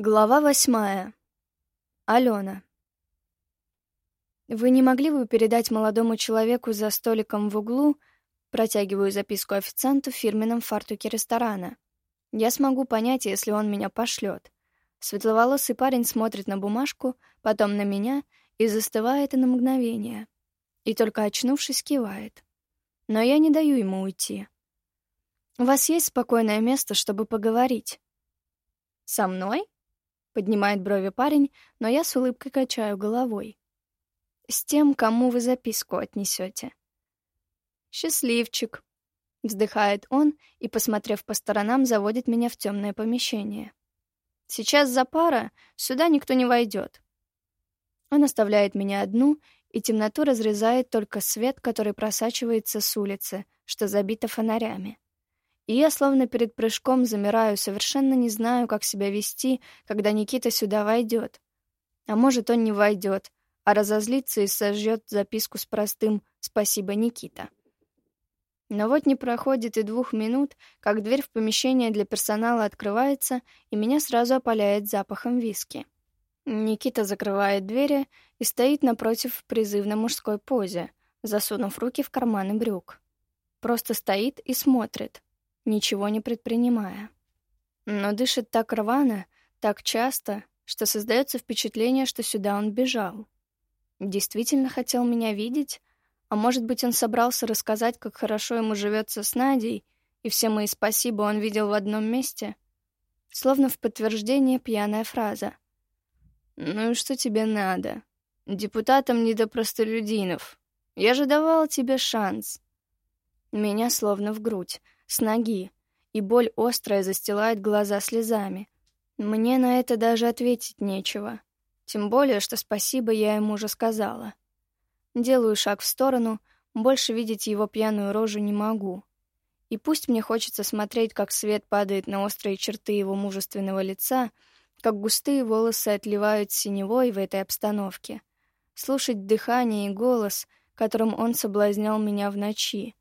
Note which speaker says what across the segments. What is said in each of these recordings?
Speaker 1: Глава восьмая. Алена. «Вы не могли бы передать молодому человеку за столиком в углу?» Протягиваю записку официанту в фирменном фартуке ресторана. Я смогу понять, если он меня пошлет. Светловолосый парень смотрит на бумажку, потом на меня и застывает на мгновение. И только очнувшись, кивает. Но я не даю ему уйти. «У вас есть спокойное место, чтобы поговорить?» «Со мной?» Поднимает брови парень, но я с улыбкой качаю головой. С тем, кому вы записку отнесете. Счастливчик. Вздыхает он и, посмотрев по сторонам, заводит меня в темное помещение. Сейчас за пара, сюда никто не войдет. Он оставляет меня одну, и темноту разрезает только свет, который просачивается с улицы, что забито фонарями. И я словно перед прыжком замираю, совершенно не знаю, как себя вести, когда Никита сюда войдет. А может, он не войдет, а разозлится и сожжет записку с простым «Спасибо, Никита». Но вот не проходит и двух минут, как дверь в помещение для персонала открывается, и меня сразу опаляет запахом виски. Никита закрывает двери и стоит напротив в призывной мужской позе, засунув руки в карманы брюк. Просто стоит и смотрит, ничего не предпринимая. Но дышит так рвано, так часто, что создается впечатление, что сюда он бежал. Действительно хотел меня видеть? А может быть, он собрался рассказать, как хорошо ему живется с Надей, и все мои спасибо он видел в одном месте? Словно в подтверждение пьяная фраза. «Ну и что тебе надо? Депутатам не до простолюдинов. Я же давал тебе шанс». Меня словно в грудь — с ноги, и боль острая застилает глаза слезами. Мне на это даже ответить нечего. Тем более, что спасибо я ему уже сказала. Делаю шаг в сторону, больше видеть его пьяную рожу не могу. И пусть мне хочется смотреть, как свет падает на острые черты его мужественного лица, как густые волосы отливают синевой в этой обстановке, слушать дыхание и голос, которым он соблазнял меня в ночи.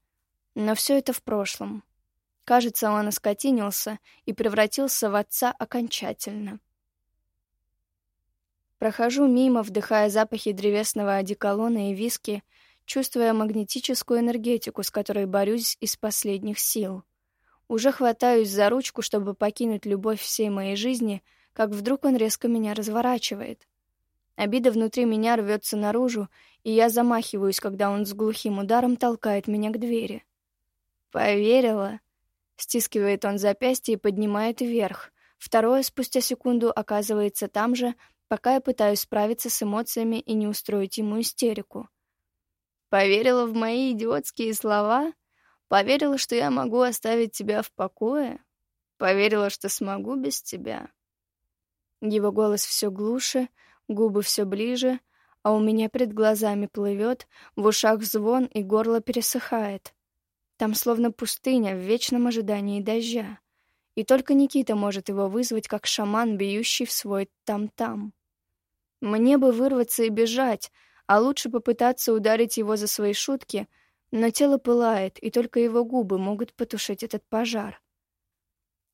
Speaker 1: Но все это в прошлом. Кажется, он оскотинился и превратился в отца окончательно. Прохожу мимо, вдыхая запахи древесного одеколона и виски, чувствуя магнетическую энергетику, с которой борюсь из последних сил. Уже хватаюсь за ручку, чтобы покинуть любовь всей моей жизни, как вдруг он резко меня разворачивает. Обида внутри меня рвется наружу, и я замахиваюсь, когда он с глухим ударом толкает меня к двери. «Поверила?» Стискивает он запястье и поднимает вверх. Второе спустя секунду оказывается там же, пока я пытаюсь справиться с эмоциями и не устроить ему истерику. Поверила в мои идиотские слова? Поверила, что я могу оставить тебя в покое? Поверила, что смогу без тебя? Его голос все глуше, губы все ближе, а у меня перед глазами плывет, в ушах звон и горло пересыхает. Там словно пустыня в вечном ожидании дождя. И только Никита может его вызвать, как шаман, бьющий в свой там-там. Мне бы вырваться и бежать, а лучше попытаться ударить его за свои шутки, но тело пылает, и только его губы могут потушить этот пожар.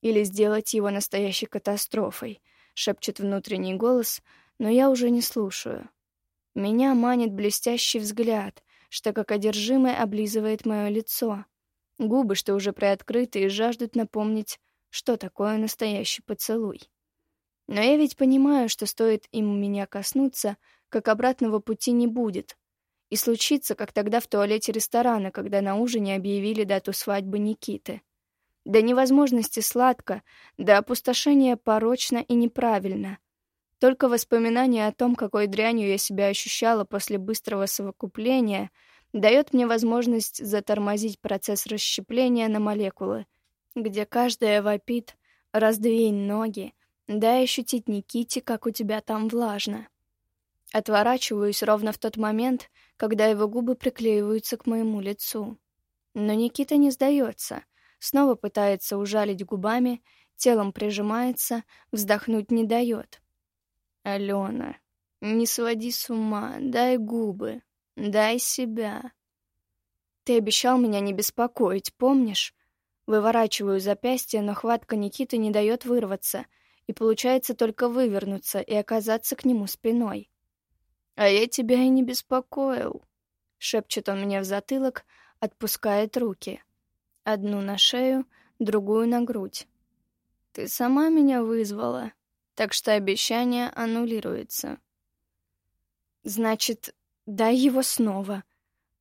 Speaker 1: Или сделать его настоящей катастрофой, шепчет внутренний голос, но я уже не слушаю. Меня манит блестящий взгляд, что как одержимое облизывает мое лицо. Губы, что уже приоткрыты и жаждут напомнить, что такое настоящий поцелуй. Но я ведь понимаю, что стоит им меня коснуться, как обратного пути не будет. И случится, как тогда в туалете ресторана, когда на ужине объявили дату свадьбы Никиты. До невозможности сладко, до опустошения порочно и неправильно. Только воспоминания о том, какой дрянью я себя ощущала после быстрого совокупления — дает мне возможность затормозить процесс расщепления на молекулы, где каждая вопит «раздвинь ноги», дай ощутить Никите, как у тебя там влажно. Отворачиваюсь ровно в тот момент, когда его губы приклеиваются к моему лицу. Но Никита не сдается, снова пытается ужалить губами, телом прижимается, вздохнуть не дает. «Алена, не своди с ума, дай губы, Дай себя. Ты обещал меня не беспокоить, помнишь? Выворачиваю запястье, но хватка Никиты не дает вырваться, и получается только вывернуться и оказаться к нему спиной. «А я тебя и не беспокоил», — шепчет он мне в затылок, отпускает руки. Одну на шею, другую на грудь. «Ты сама меня вызвала, так что обещание аннулируется». «Значит, дай его снова».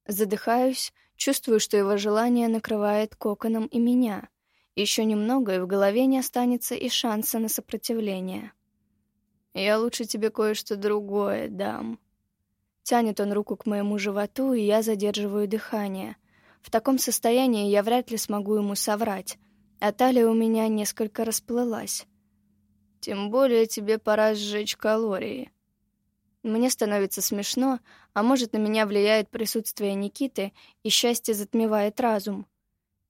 Speaker 1: Задыхаюсь, чувствую, что его желание накрывает коконом и меня. Еще немного, и в голове не останется и шанса на сопротивление. «Я лучше тебе кое-что другое дам». Тянет он руку к моему животу, и я задерживаю дыхание. В таком состоянии я вряд ли смогу ему соврать, а талия у меня несколько расплылась. «Тем более тебе пора сжечь калории». Мне становится смешно, а может, на меня влияет присутствие Никиты, и счастье затмевает разум.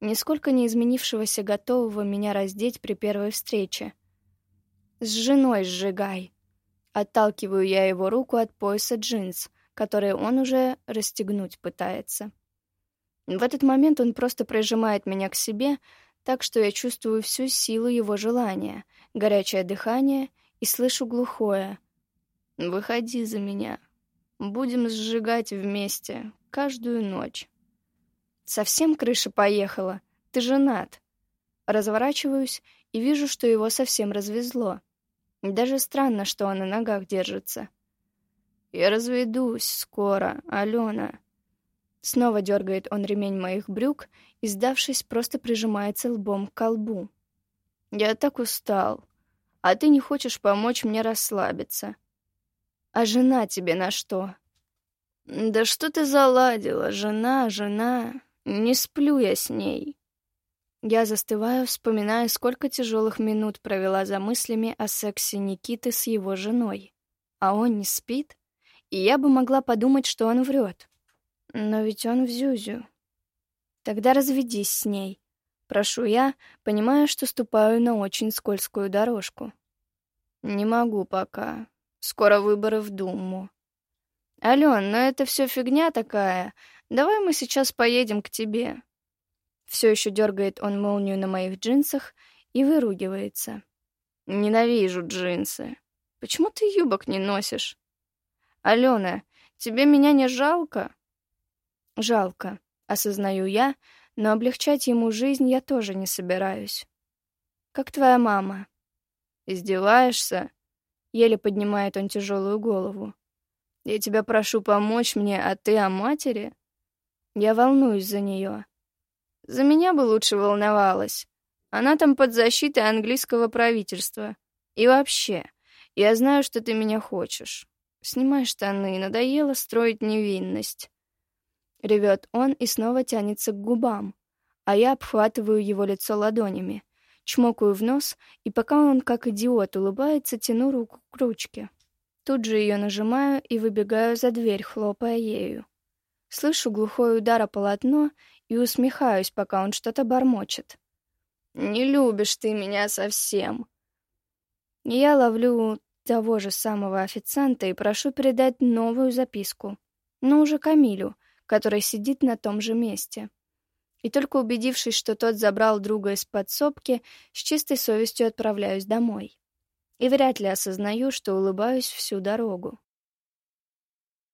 Speaker 1: Нисколько не изменившегося готового меня раздеть при первой встрече. «С женой сжигай!» Отталкиваю я его руку от пояса джинс, которые он уже расстегнуть пытается. В этот момент он просто прижимает меня к себе, так что я чувствую всю силу его желания, горячее дыхание и слышу глухое — Выходи за меня. Будем сжигать вместе каждую ночь. Совсем крыша поехала. Ты женат. Разворачиваюсь и вижу, что его совсем развезло. Даже странно, что он на ногах держится. Я разведусь скоро, Алена. Снова дергает он ремень моих брюк и, сдавшись, просто прижимается лбом к колбу. Я так устал. А ты не хочешь помочь мне расслабиться. А жена тебе на что? Да что ты заладила, жена, жена. Не сплю я с ней. Я застываю, вспоминая, сколько тяжелых минут провела за мыслями о сексе Никиты с его женой. А он не спит? И я бы могла подумать, что он врет. Но ведь он в Зюзю. Тогда разведись с ней. Прошу я, понимая, что ступаю на очень скользкую дорожку. Не могу пока. Скоро выборы в Думу. Ален, ну это все фигня такая. Давай мы сейчас поедем к тебе. Все еще дергает он молнию на моих джинсах и выругивается. Ненавижу джинсы. Почему ты юбок не носишь? Алена, тебе меня не жалко? Жалко, осознаю я, но облегчать ему жизнь я тоже не собираюсь. Как твоя мама? Издеваешься? Еле поднимает он тяжелую голову. «Я тебя прошу помочь мне, а ты о матери?» Я волнуюсь за нее. За меня бы лучше волновалась. Она там под защитой английского правительства. И вообще, я знаю, что ты меня хочешь. Снимай штаны, надоело строить невинность. Ревет он и снова тянется к губам, а я обхватываю его лицо ладонями чмокаю в нос, и пока он, как идиот, улыбается, тяну руку к ручке. Тут же ее нажимаю и выбегаю за дверь, хлопая ею. Слышу глухой удар о полотно и усмехаюсь, пока он что-то бормочет. «Не любишь ты меня совсем!» Я ловлю того же самого официанта и прошу передать новую записку, но уже Камилю, который сидит на том же месте и только убедившись, что тот забрал друга из подсобки, с чистой совестью отправляюсь домой. И вряд ли осознаю, что улыбаюсь всю дорогу.